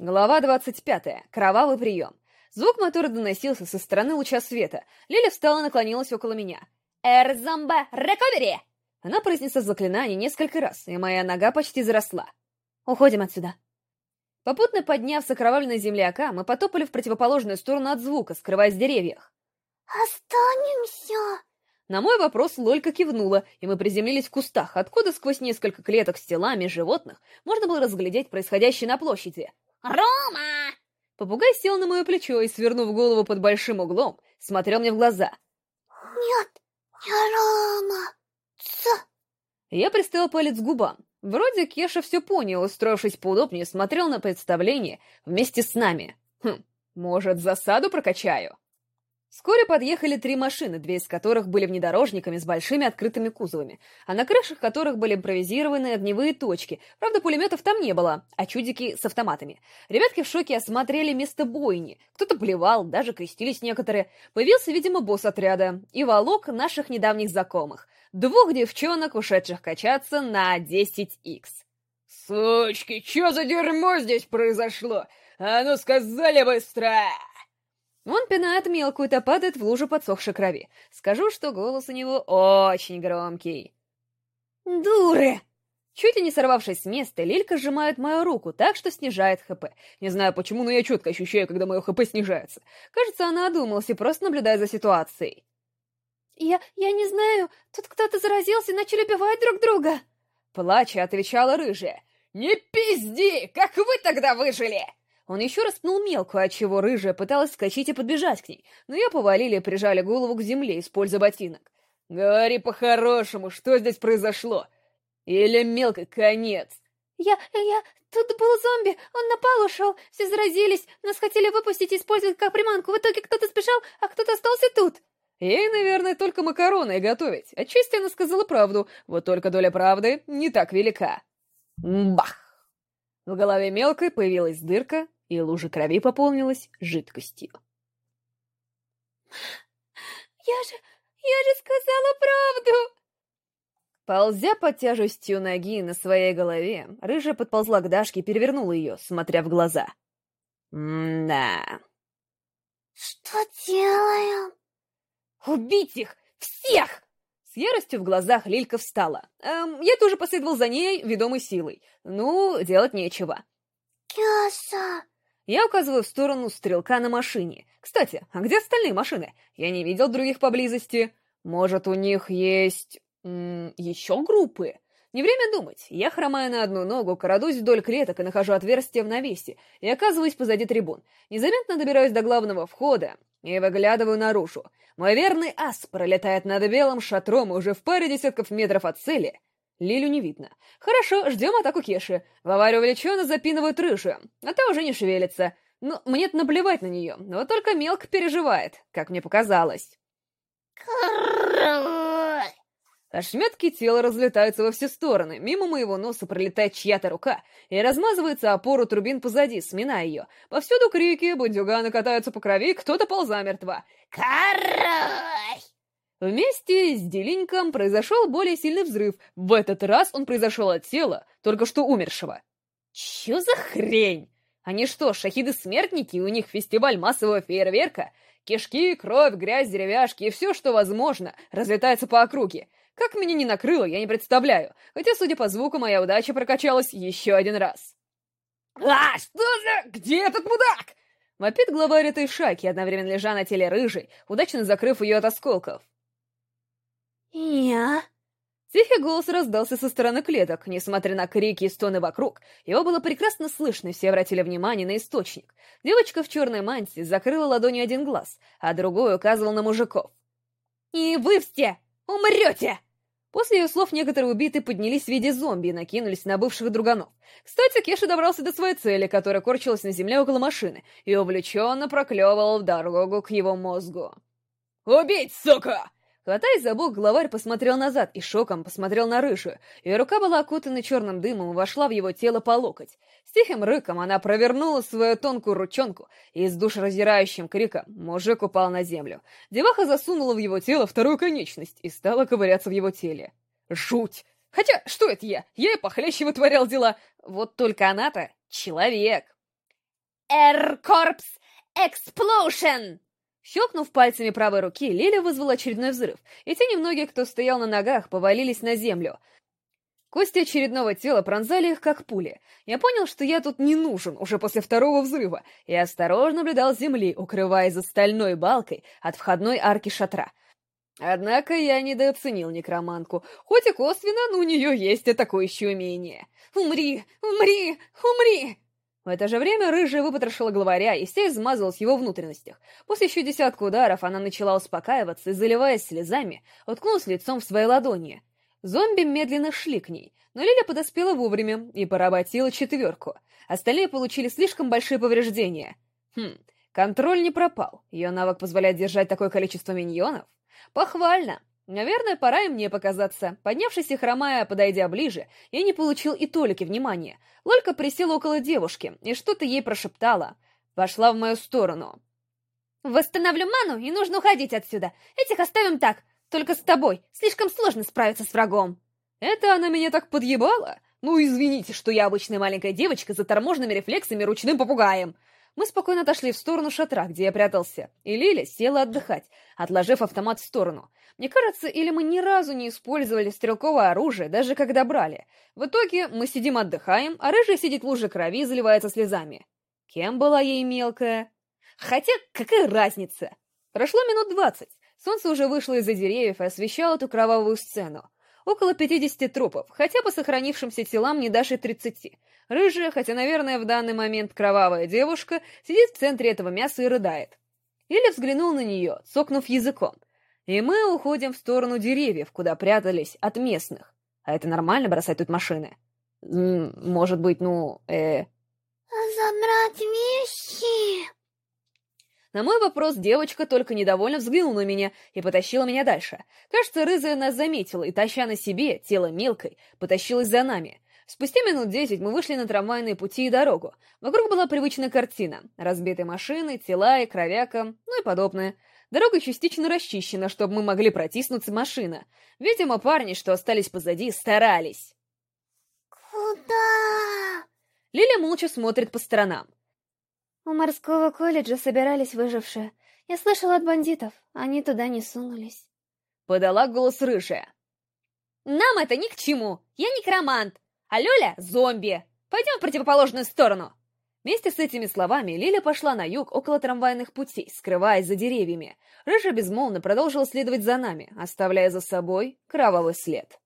Глава 25. Кровавый прием. Звук мотора доносился со стороны луча света. Лиля встала и наклонилась около меня. «Эрзамба, рековери!» Она произнесла заклинание несколько раз, и моя нога почти заросла. «Уходим отсюда». Попутно подняв с окровавленной земляка, мы потопали в противоположную сторону от звука, скрываясь в деревьях. «Останемся!» На мой вопрос Лолька кивнула, и мы приземлились в кустах, откуда сквозь несколько клеток с телами животных можно было разглядеть происходящее на площади. «Рома!» Попугай сел на мое плечо и, свернув голову под большим углом, смотрел мне в глаза. «Нет, не Рома! Ц!» Я приставил палец к губам. Вроде Кеша все понял, устроившись поудобнее, смотрел на представление вместе с нами. Хм, может, засаду прокачаю? Вскоре подъехали три машины, две из которых были внедорожниками с большими открытыми кузовами, а на крышах которых были импровизированные огневые точки. Правда, пулеметов там не было, а чудики с автоматами. Ребятки в шоке осмотрели место бойни. Кто-то плевал, даже крестились некоторые. Появился, видимо, босс отряда и волок наших недавних знакомых. Двух девчонок, ушедших качаться на 10х. «Сучки, что за дерьмо здесь произошло? А ну сказали быстро!» Он пинает мелкую, то падает в лужу подсохшей крови. Скажу, что голос у него очень громкий. «Дуры!» Чуть ли не сорвавшись с места, Лилька сжимает мою руку так, что снижает ХП. Не знаю почему, но я четко ощущаю, когда мое ХП снижается. Кажется, она одумалась и просто наблюдает за ситуацией. «Я... я не знаю. Тут кто-то заразился и начали убивать друг друга!» Плача отвечала рыжая. «Не пизди! Как вы тогда выжили?» Он еще раз пнул мелкую, отчего рыжая пыталась скачать и подбежать к ней, но ее повалили и прижали голову к земле, используя ботинок. «Говори по-хорошему, что здесь произошло? Или мелкой конец?» «Я... я... тут был зомби, он напал, ушел, все заразились, нас хотели выпустить и использовать как приманку, в итоге кто-то сбежал, а кто-то остался тут». Ей, наверное, только макароны и готовить. Отчасти она сказала правду, вот только доля правды не так велика. Бах! В голове мелкой появилась дырка, и лужа крови пополнилась жидкостью. «Я же... я же сказала правду!» Ползя под тяжестью ноги на своей голове, рыжая подползла к Дашке и перевернула ее, смотря в глаза. «М-да...» «Что делаем?» «Убить их! Всех!» С яростью в глазах Лилька встала. Эм, я тоже последовал за ней, ведомой силой. Ну, делать нечего. «Кеса!» Я указываю в сторону стрелка на машине. Кстати, а где остальные машины? Я не видел других поблизости. Может, у них есть... Еще группы? Не время думать. Я хромаю на одну ногу, крадусь вдоль клеток и нахожу отверстие в навесе, и оказываюсь позади трибун. Незаметно добираюсь до главного входа и выглядываю наружу. Мой верный ас пролетает над белым шатром уже в паре десятков метров от цели — Лилю не видно. Хорошо, ждем атаку Кеши. В аварию увлеченно запинывают рыжую, а та уже не шевелится. Ну, мне-то наплевать на нее, но только мелко переживает, как мне показалось. Ошметки тела разлетаются во все стороны, мимо моего носа пролетает чья-то рука и размазывается опору трубин позади, сминая ее. Повсюду крики, бандюганы катаются по крови, кто-то пол замертво. «Король!» Вместе с Делиньком произошел более сильный взрыв. В этот раз он произошел от тела, только что умершего. Чё за хрень? Они что, шахиды-смертники, у них фестиваль массового фейерверка? Кишки, кровь, грязь, деревяшки и все, что возможно, разлетается по округе. Как меня не накрыло, я не представляю. Хотя, судя по звуку, моя удача прокачалась еще один раз. «А, что за... Где этот мудак?» Вопит главарь этой шайки, одновременно лежа на теле рыжей, удачно закрыв ее от осколков. «Я?» Тихий голос раздался со стороны клеток. Несмотря на крики и стоны вокруг, его было прекрасно слышно, все обратили внимание на источник. Девочка в черной мантии закрыла ладонью один глаз, а другой указывал на мужиков. «И вы все умрете!» После ее слов некоторые убитые поднялись в виде зомби и накинулись на бывших друганов. Кстати, Кеша добрался до своей цели, которая корчилась на земле около машины, и увлеченно проклевывал в дорогу к его мозгу. «Убить, сука!» Хватаясь за бок, главарь посмотрел назад и шоком посмотрел на рыжую. Ее рука была окутана черным дымом и вошла в его тело по локоть. С тихим рыком она провернула свою тонкую ручонку, и с душераздирающим криком мужик упал на землю. Деваха засунула в его тело вторую конечность и стала ковыряться в его теле. Жуть! Хотя, что это я? Я и похлеще вытворял дела. Вот только она-то человек. Эркорпс Эксплошен! Щелкнув пальцами правой руки, Лиля вызвала очередной взрыв, и те немногие, кто стоял на ногах, повалились на землю. Кости очередного тела пронзали их, как пули. Я понял, что я тут не нужен уже после второго взрыва, и осторожно наблюдал земли, укрываясь за стальной балкой от входной арки шатра. Однако я недооценил некромантку, хоть и косвенно, но у нее есть атакующее умение. «Умри! Умри! Умри!» В это же время рыжая выпотрошила главаря, и вся измазалась в его внутренностях. После еще десятка ударов она начала успокаиваться и, заливаясь слезами, уткнулась лицом в свои ладони. Зомби медленно шли к ней, но Лиля подоспела вовремя и поработила четверку. Остальные получили слишком большие повреждения. Хм, контроль не пропал. Ее навык позволяет держать такое количество миньонов? Похвально. Наверное, пора и мне показаться. Поднявшись и хромая, подойдя ближе, я не получил и толики внимания. Лолька присела около девушки и что-то ей прошептала. Пошла в мою сторону. «Восстановлю ману, и нужно уходить отсюда. Этих оставим так. Только с тобой. Слишком сложно справиться с врагом». «Это она меня так подъебала? Ну, извините, что я обычная маленькая девочка с заторможенными рефлексами ручным попугаем. Мы спокойно отошли в сторону шатра, где я прятался, и Лиля села отдыхать, отложив автомат в сторону. Мне кажется, или мы ни разу не использовали стрелковое оружие, даже когда брали. В итоге мы сидим отдыхаем, а рыжая сидит в луже крови и заливается слезами. Кем была ей мелкая? Хотя, какая разница? Прошло минут двадцать. Солнце уже вышло из-за деревьев и освещало эту кровавую сцену. Около 50 трупов, хотя по сохранившимся телам не даже 30. Рыжая, хотя, наверное, в данный момент кровавая девушка, сидит в центре этого мяса и рыдает. Лиля взглянул на нее, цокнув языком. И мы уходим в сторону деревьев, куда прятались от местных. А это нормально бросать тут машины? Может быть, ну, э... Забрать вещи... На мой вопрос девочка только недовольно взглянула на меня и потащила меня дальше. Кажется, рызая нас заметила и, таща на себе тело мелкой, потащилась за нами. Спустя минут десять мы вышли на трамвайные пути и дорогу. Вокруг была привычная картина. Разбитые машины, тела и кровяка, ну и подобное. Дорога частично расчищена, чтобы мы могли протиснуться машина. Видимо, парни, что остались позади, старались. «Куда?» Лиля молча смотрит по сторонам. У морского колледжа собирались выжившие. Я слышала от бандитов, они туда не сунулись. Подала голос рыжая. «Нам это ни к чему! Я некромант! А Лёля — зомби! Пойдем в противоположную сторону!» Вместе с этими словами Лиля пошла на юг около трамвайных путей, скрываясь за деревьями. Рыжа безмолвно продолжила следовать за нами, оставляя за собой кровавый след.